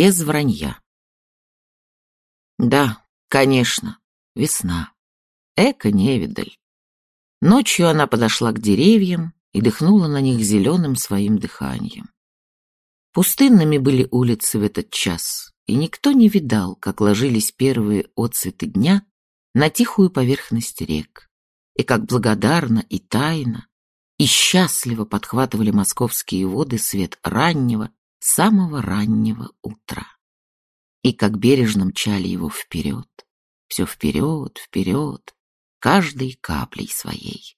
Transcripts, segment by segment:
Без вранья. Да, конечно, весна. Эко-невидаль. Ночью она подошла к деревьям и дыхнула на них зеленым своим дыханием. Пустынными были улицы в этот час, и никто не видал, как ложились первые отцветы дня на тихую поверхность рек, и как благодарно и тайно и счастливо подхватывали московские воды свет раннего, самого раннего утра. И как бережно мчали его вперед, все вперед, вперед, каждой каплей своей.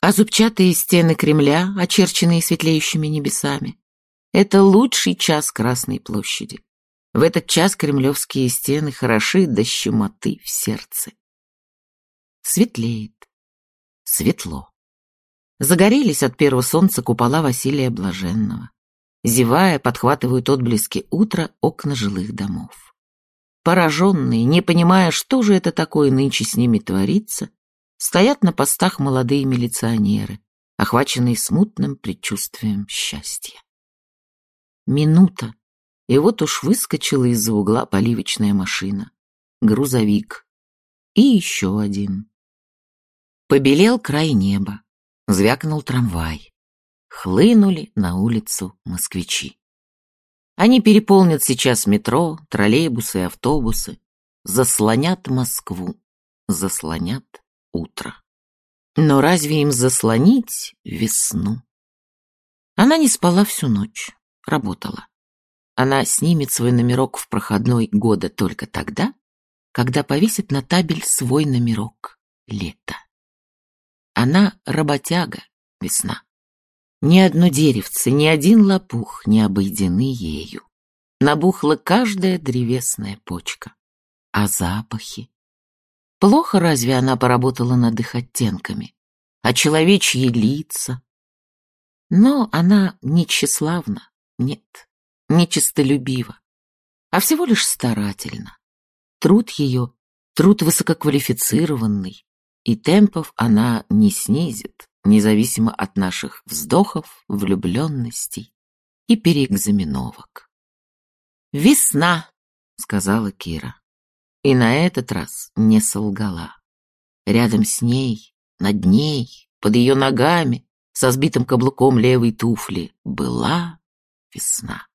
А зубчатые стены Кремля, очерченные светлеющими небесами, это лучший час Красной площади. В этот час кремлевские стены хороши до щемоты в сердце. Светлеет. Светло. Загорелись от первого солнца купола Василия Блаженного. Зевая, подхватывают отблески утра окна жилых домов. Пораженные, не понимая, что же это такое нынче с ними творится, стоят на постах молодые милиционеры, охваченные смутным предчувствием счастья. Минута, и вот уж выскочила из-за угла поливочная машина, грузовик и еще один. Побелел край неба, звякнул трамвай. Хлынули на улицу москвичи. Они переполнят сейчас метро, троллейбусы и автобусы, заслонят Москву, заслонят утро. Но разве им заслонить весну? Она не спала всю ночь, работала. Она снимет свой номерок в проходной года только тогда, когда повесит на табель свой номерок лето. Она работяга, весна. Ни одно деревце, ни один лопух не обойдены ею. Набухла каждая древесная почка. А запахи? Плохо разве она поработала над их оттенками? А человечьи лица? Но она не тщеславна, нет, не честолюбива, а всего лишь старательна. Труд ее, труд высококвалифицированный, и темпов она не снизит, независимо от наших вздохов, влюбленностей и переэкзаменовок. «Весна!» — сказала Кира. И на этот раз не солгала. Рядом с ней, над ней, под ее ногами, со сбитым каблуком левой туфли, была весна.